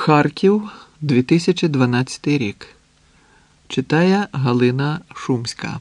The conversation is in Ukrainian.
Харків, 2012 рік. Читає Галина Шумська.